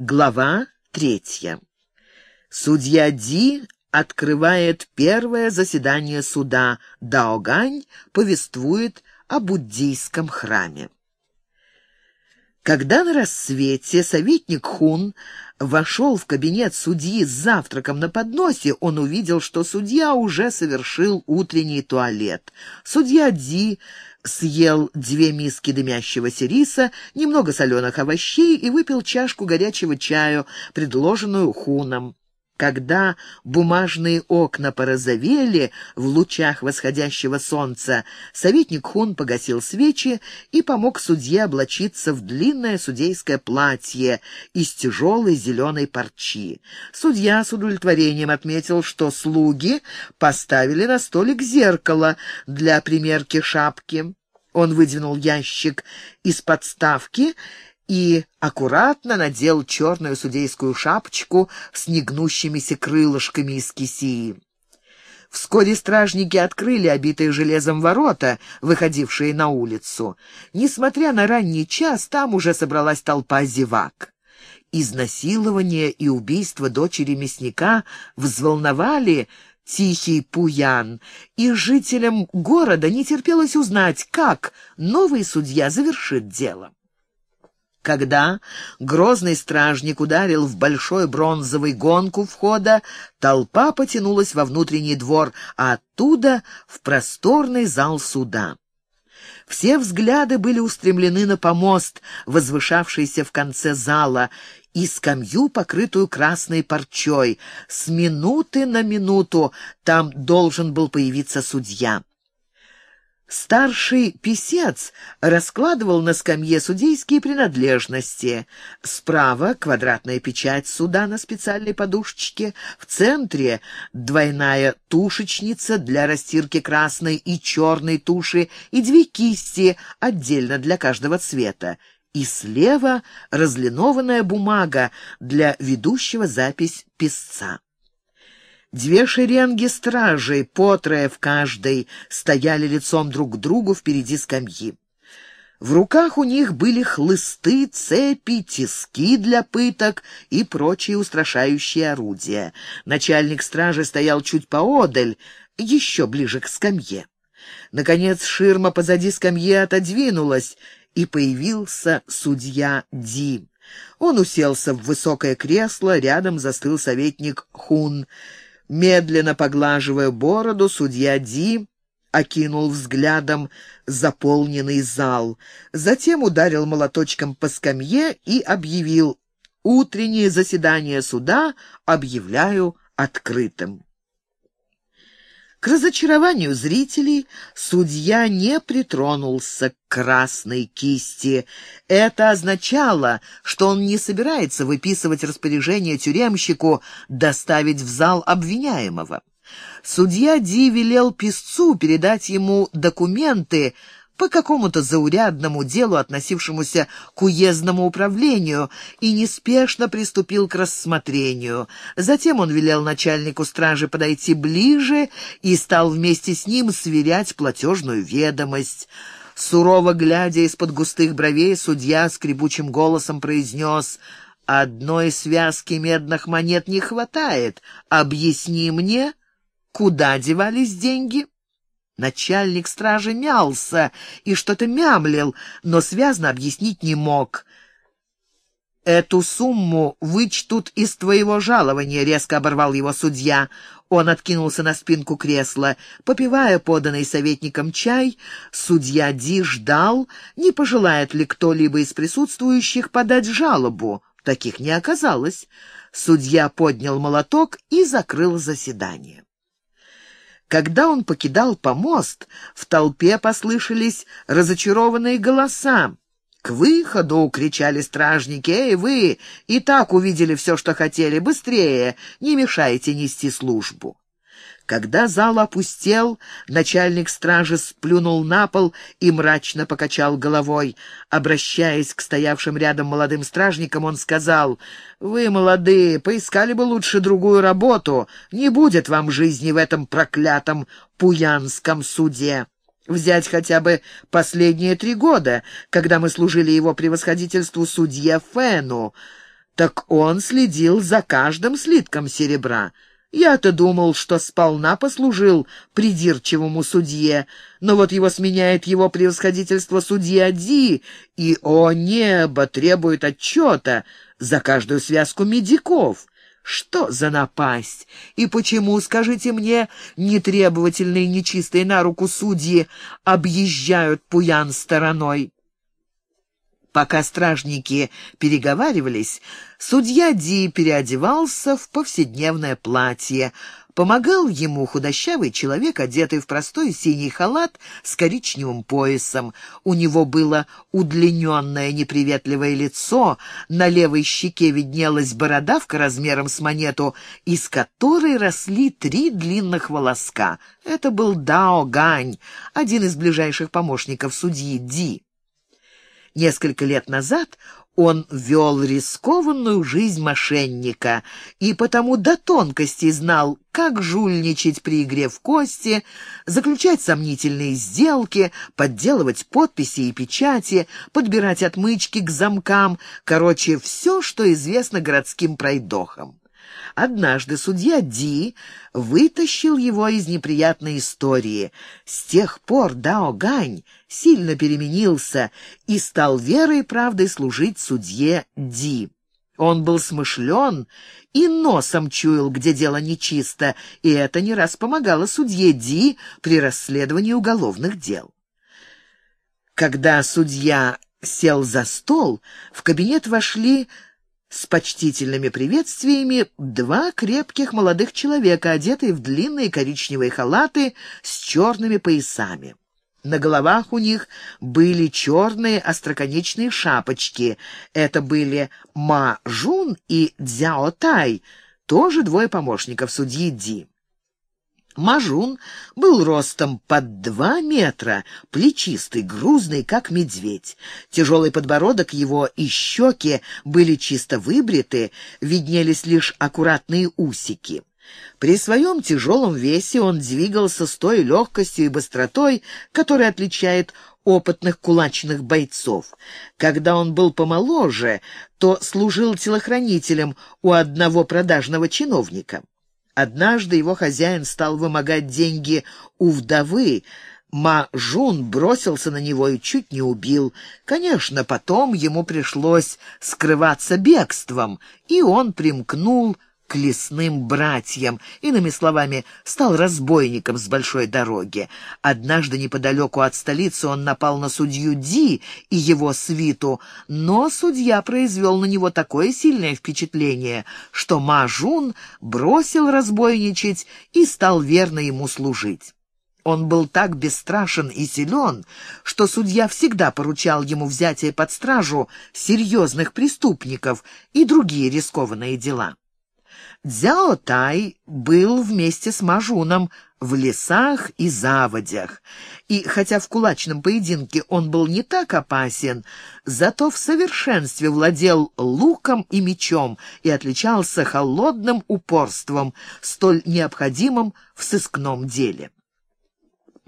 Глава третья. Судья Ди открывает первое заседание суда. Даогань повествует о буддийском храме. Когда на рассвете советник Хун вошел в кабинет судьи с завтраком на подносе, он увидел, что судья уже совершил утренний туалет. Судья Ди съел две миски дымящегося риса, немного соленых овощей и выпил чашку горячего чаю, предложенную хуном. Когда бумажные окна порозовели в лучах восходящего солнца, советник Хун погасил свечи и помог судье облачиться в длинное судейское платье из тяжелой зеленой парчи. Судья с удовлетворением отметил, что слуги поставили на столик зеркало для примерки шапки. Он выдвинул ящик из подставки и аккуратно надел черную судейскую шапочку с негнущимися крылышками из кисии. Вскоре стражники открыли обитые железом ворота, выходившие на улицу. Несмотря на ранний час, там уже собралась толпа зевак. Изнасилование и убийство дочери мясника взволновали Тихий Пуян, и жителям города не терпелось узнать, как новый судья завершит дело. Когда грозный стражник ударил в большой бронзовый гонку входа, толпа потянулась во внутренний двор, а оттуда в просторный зал суда. Все взгляды были устремлены на помост, возвышавшийся в конце зала, и скамью, покрытую красной парчой. С минуты на минуту там должен был появиться судья. Старший писец раскладывал на скамье судейские принадлежности. Справа квадратная печать суда на специальной подушечке, в центре двойная тушечница для растирки красной и черной туши и две кисти отдельно для каждого цвета. И слева разлинованная бумага для ведущего запись писца. Две шеренги стражей, по трое в каждой, стояли лицом друг к другу впереди скамьи. В руках у них были хлысты, цепи, тиски для пыток и прочие устрашающие орудия. Начальник стражи стоял чуть поодаль, еще ближе к скамье. Наконец ширма позади скамьи отодвинулась, и появился судья Ди. Он уселся в высокое кресло, рядом застыл советник Хун — Медленно поглаживая бороду, судья Ди окинул взглядом заполненный зал. Затем ударил молоточком по скамье и объявил «Утреннее заседание суда объявляю открытым». К разочарованию зрителей судья не притронулся к красной кисти. Это означало, что он не собирается выписывать распоряжение тюремщику доставить в зал обвиняемого. Судья Ди велел писцу передать ему документы, по какому-то заурядному делу, относившемуся к уездному управлению, и неспешно приступил к рассмотрению. Затем он велел начальнику стражи подойти ближе и стал вместе с ним сверять платежную ведомость. Сурово глядя из-под густых бровей, судья скрипучим голосом произнес «Одной связки медных монет не хватает. Объясни мне, куда девались деньги?» Начальник стражи мялся и что-то мямлил, но связно объяснить не мог. «Эту сумму вычтут из твоего жалования», — резко оборвал его судья. Он откинулся на спинку кресла. Попивая поданный советником чай, судья Ди ждал, не пожелает ли кто-либо из присутствующих подать жалобу. Таких не оказалось. Судья поднял молоток и закрыл заседание. Когда он покидал помост, в толпе послышались разочарованные голоса. «К выходу!» — кричали стражники. «Эй, вы! И так увидели все, что хотели. Быстрее! Не мешайте нести службу!» Когда зал опустел, начальник стражи сплюнул на пол и мрачно покачал головой. Обращаясь к стоявшим рядом молодым стражникам, он сказал, «Вы, молодые, поискали бы лучше другую работу. Не будет вам жизни в этом проклятом Пуянском суде». Взять хотя бы последние три года, когда мы служили его превосходительству судье Фену. так он следил за каждым слитком серебра. Я-то думал, что сполна послужил придирчивому судье, но вот его сменяет его превосходительство судья Ди, и, о небо, требует отчета за каждую связку медиков. Что за напасть? И почему, скажите мне, нетребовательные нечистые на руку судьи объезжают Пуян стороной? Пока стражники переговаривались, судья Ди переодевался в повседневное платье. Помогал ему худощавый человек, одетый в простой синий халат с коричневым поясом. У него было удлиненное неприветливое лицо, на левой щеке виднелась бородавка размером с монету, из которой росли три длинных волоска. Это был Дао Гань, один из ближайших помощников судьи Ди. Несколько лет назад он вел рискованную жизнь мошенника и потому до тонкостей знал, как жульничать при игре в кости, заключать сомнительные сделки, подделывать подписи и печати, подбирать отмычки к замкам, короче, все, что известно городским пройдохам. Однажды судья Ди вытащил его из неприятной истории. С тех пор Дао Гань сильно переменился и стал верой и правдой служить судье Ди. Он был смышлен и носом чуял, где дело нечисто, и это не раз помогало судье Ди при расследовании уголовных дел. Когда судья сел за стол, в кабинет вошли с почтительными приветствиями два крепких молодых человека, одетые в длинные коричневые халаты с черными поясами. На головах у них были черные остроконечные шапочки. Это были Ма Жун и Дзяо Тай, тоже двое помощников судьи Ди. Мажун был ростом под два метра, плечистый, грузный, как медведь. Тяжелый подбородок его и щеки были чисто выбриты, виднелись лишь аккуратные усики. При своем тяжелом весе он двигался с той легкостью и быстротой, которая отличает опытных кулачных бойцов. Когда он был помоложе, то служил телохранителем у одного продажного чиновника. Однажды его хозяин стал вымогать деньги у вдовы. Ма Жун бросился на него и чуть не убил. Конечно, потом ему пришлось скрываться бегством, и он примкнул к лесным братьям, иными словами, стал разбойником с большой дороги. Однажды неподалеку от столицы он напал на судью Ди и его свиту, но судья произвел на него такое сильное впечатление, что Мажун бросил разбойничать и стал верно ему служить. Он был так бесстрашен и силен, что судья всегда поручал ему взятие под стражу серьезных преступников и другие рискованные дела. Дзяо Тай был вместе с Мажуном в лесах и заводях, и хотя в кулачном поединке он был не так опасен, зато в совершенстве владел луком и мечом и отличался холодным упорством, столь необходимым в сыскном деле.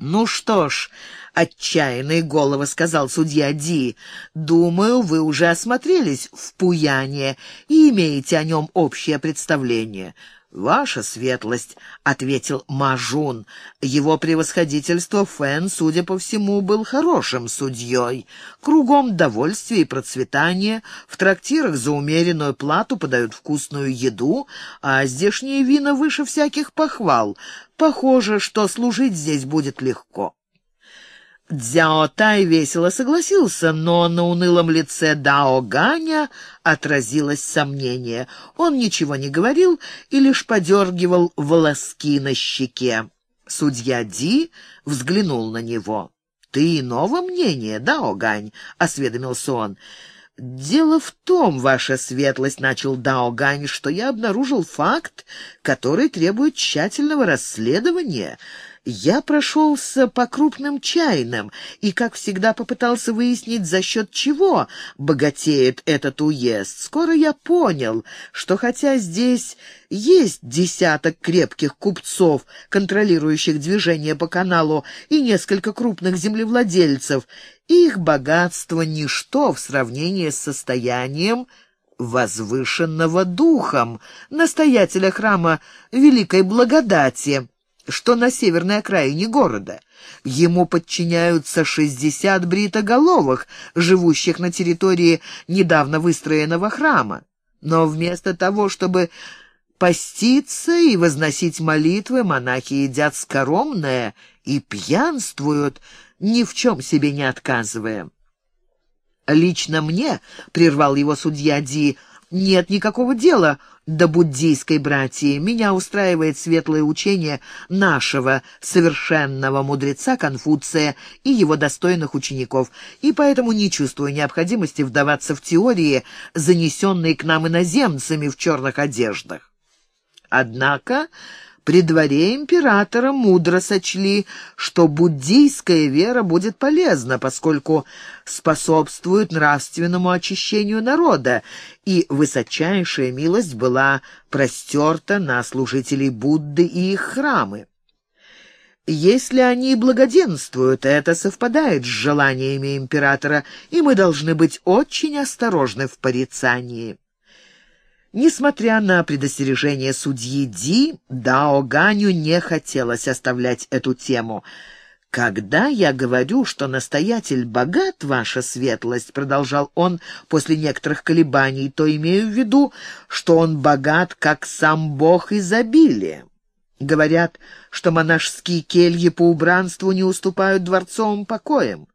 «Ну что ж», — отчаянный голово сказал судья Ди, — «думаю, вы уже осмотрелись в Пуяне и имеете о нем общее представление. «Ваша светлость», — ответил Мажун. Его превосходительство Фэн, судя по всему, был хорошим судьей. Кругом довольствие и процветание, в трактирах за умеренную плату подают вкусную еду, а здешние вина выше всяких похвал. Похоже, что служить здесь будет легко. Дзяо Тай весело согласился, но на унылом лице Дао Ганя отразилось сомнение. Он ничего не говорил и лишь подергивал волоски на щеке. Судья Ди взглянул на него. «Ты иного мнения, Дао Гань?» — осведомился он. «Дело в том, ваша светлость, — начал Дао Гань, — что я обнаружил факт, который требует тщательного расследования». Я прошелся по крупным чайным и, как всегда, попытался выяснить, за счет чего богатеет этот уезд. Скоро я понял, что хотя здесь есть десяток крепких купцов, контролирующих движение по каналу, и несколько крупных землевладельцев, их богатство — ничто в сравнении с состоянием возвышенного духом, настоятеля храма Великой Благодати, что на северной окраине города. Ему подчиняются шестьдесят бритоголовых, живущих на территории недавно выстроенного храма. Но вместо того, чтобы поститься и возносить молитвы, монахи едят скоромное и пьянствуют, ни в чем себе не отказывая. «Лично мне», — прервал его судья Ди, — «нет никакого дела до буддийской братьи. Меня устраивает светлое учение нашего совершенного мудреца Конфуция и его достойных учеников, и поэтому не чувствую необходимости вдаваться в теории, занесенные к нам иноземцами в черных одеждах. Однако при дворе императора мудро сочли, что буддийская вера будет полезна, поскольку способствует нравственному очищению народа, и высочайшая милость была простерта на служителей Будды и их храмы. Если они благоденствуют, это совпадает с желаниями императора, и мы должны быть очень осторожны в порицании. Несмотря на предостережение судьи Ди, Дао Ганю не хотелось оставлять эту тему. «Когда я говорю, что настоятель богат, ваша светлость», — продолжал он после некоторых колебаний, «то имею в виду, что он богат, как сам бог изобилия. Говорят, что монашеские кельи по убранству не уступают дворцовым покоям.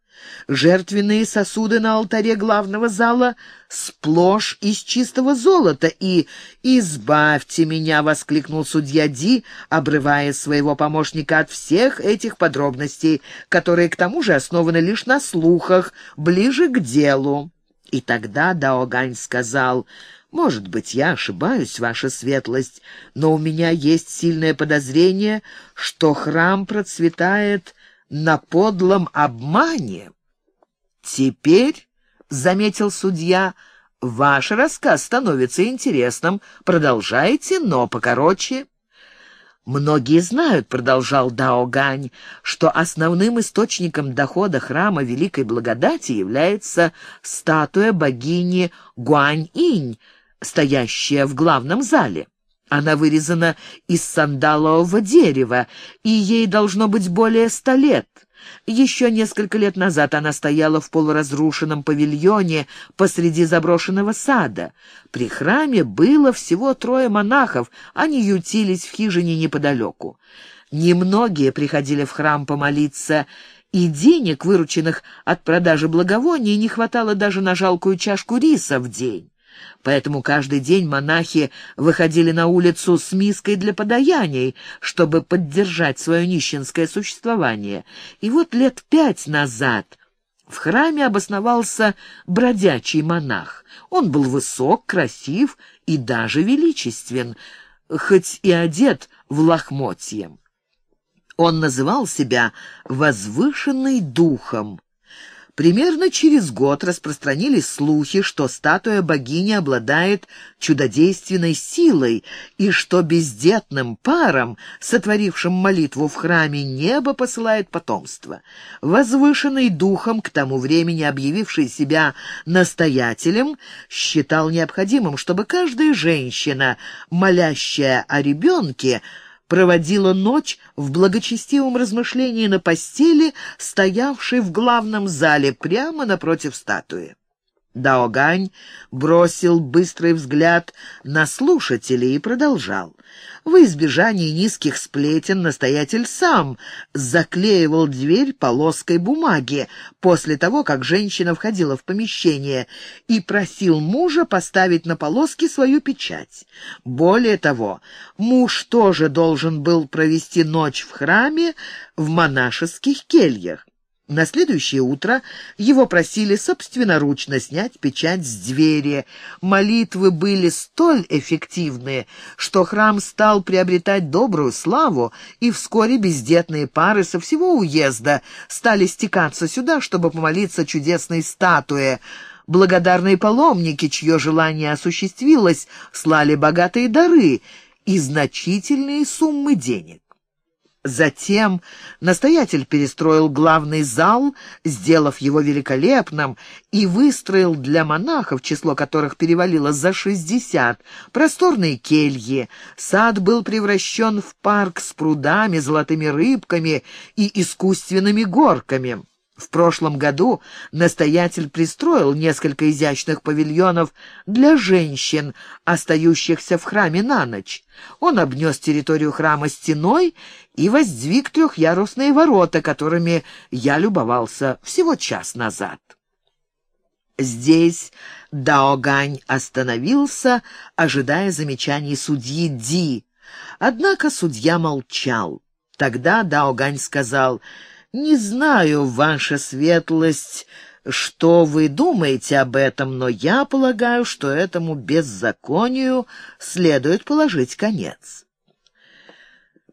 Жертвенные сосуды на алтаре главного зала сплошь из чистого золота, и «Избавьте меня!» — воскликнул судья Ди, обрывая своего помощника от всех этих подробностей, которые к тому же основаны лишь на слухах, ближе к делу. И тогда Даогань сказал... «Может быть, я ошибаюсь, ваша светлость, но у меня есть сильное подозрение, что храм процветает на подлом обмане. Теперь, — заметил судья, — ваш рассказ становится интересным. Продолжайте, но покороче. «Многие знают, — продолжал Дао Гань, — что основным источником дохода храма Великой Благодати является статуя богини Гуань-инь, стоящая в главном зале. Она вырезана из сандалового дерева, и ей должно быть более ста лет. Еще несколько лет назад она стояла в полуразрушенном павильоне посреди заброшенного сада. При храме было всего трое монахов, они ютились в хижине неподалеку. Немногие приходили в храм помолиться, и денег, вырученных от продажи благовоний, не хватало даже на жалкую чашку риса в день. Поэтому каждый день монахи выходили на улицу с миской для подаяний, чтобы поддержать свое нищенское существование. И вот лет пять назад в храме обосновался бродячий монах. Он был высок, красив и даже величествен, хоть и одет в лохмотье. Он называл себя «возвышенный духом». Примерно через год распространились слухи, что статуя богини обладает чудодейственной силой и что бездетным парам, сотворившим молитву в храме, небо посылает потомство. Возвышенный духом, к тому времени объявивший себя настоятелем, считал необходимым, чтобы каждая женщина, молящая о ребенке, проводила ночь в благочестивом размышлении на постели, стоявшей в главном зале прямо напротив статуи. Даогань бросил быстрый взгляд на слушателей и продолжал. В избежании низких сплетен настоятель сам заклеивал дверь полоской бумаги после того, как женщина входила в помещение, и просил мужа поставить на полоски свою печать. Более того, муж тоже должен был провести ночь в храме в монашеских кельях. На следующее утро его просили собственноручно снять печать с двери. Молитвы были столь эффективные, что храм стал приобретать добрую славу, и вскоре бездетные пары со всего уезда стали стекаться сюда, чтобы помолиться чудесной статуе. Благодарные паломники, чье желание осуществилось, слали богатые дары и значительные суммы денег. Затем настоятель перестроил главный зал, сделав его великолепным, и выстроил для монахов, число которых перевалило за шестьдесят, просторные кельи. Сад был превращен в парк с прудами, золотыми рыбками и искусственными горками. В прошлом году настоятель пристроил несколько изящных павильонов для женщин, остающихся в храме на ночь. Он обнес территорию храма стеной и воздвиг трехъярусные ворота, которыми я любовался всего час назад. Здесь Даогань остановился, ожидая замечаний судьи Ди. Однако судья молчал. Тогда Даогань сказал... «Не знаю, ваша светлость, что вы думаете об этом, но я полагаю, что этому беззаконию следует положить конец».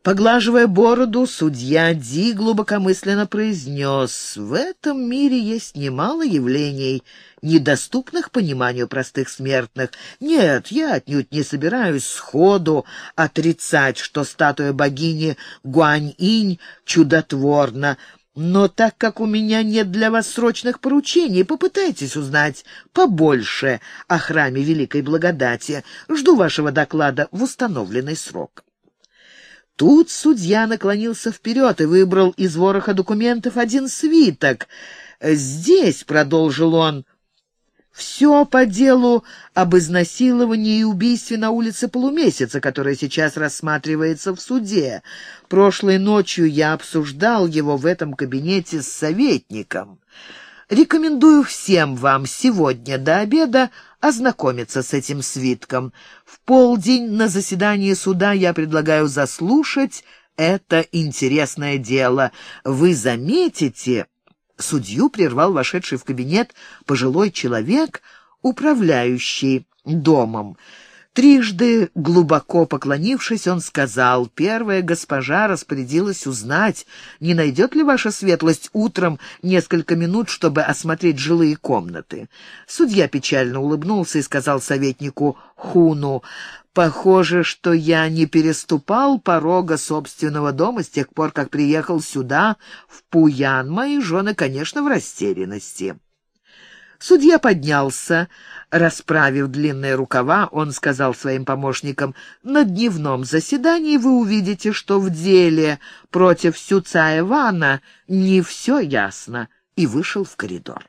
Поглаживая бороду, судья Ди глубокомысленно произнес, «В этом мире есть немало явлений, недоступных пониманию простых смертных. Нет, я отнюдь не собираюсь сходу отрицать, что статуя богини Гуань-инь чудотворна, но так как у меня нет для вас срочных поручений, попытайтесь узнать побольше о храме Великой Благодати. Жду вашего доклада в установленный срок». Тут судья наклонился вперед и выбрал из вороха документов один свиток. «Здесь», — продолжил он, — «все по делу об изнасиловании и убийстве на улице Полумесяца, которое сейчас рассматривается в суде. Прошлой ночью я обсуждал его в этом кабинете с советником». Рекомендую всем вам сегодня до обеда ознакомиться с этим свитком. В полдень на заседании суда я предлагаю заслушать это интересное дело. Вы заметите, судью прервал вошедший в кабинет пожилой человек, управляющий домом. Трижды, глубоко поклонившись, он сказал, «Первая госпожа распорядилась узнать, не найдет ли ваша светлость утром несколько минут, чтобы осмотреть жилые комнаты». Судья печально улыбнулся и сказал советнику Хуну, «Похоже, что я не переступал порога собственного дома с тех пор, как приехал сюда, в Пуян. Мои жены, конечно, в растерянности». Судья поднялся. Расправив длинные рукава, он сказал своим помощникам, «На дневном заседании вы увидите, что в деле против Сюца Ивана не все ясно», и вышел в коридор.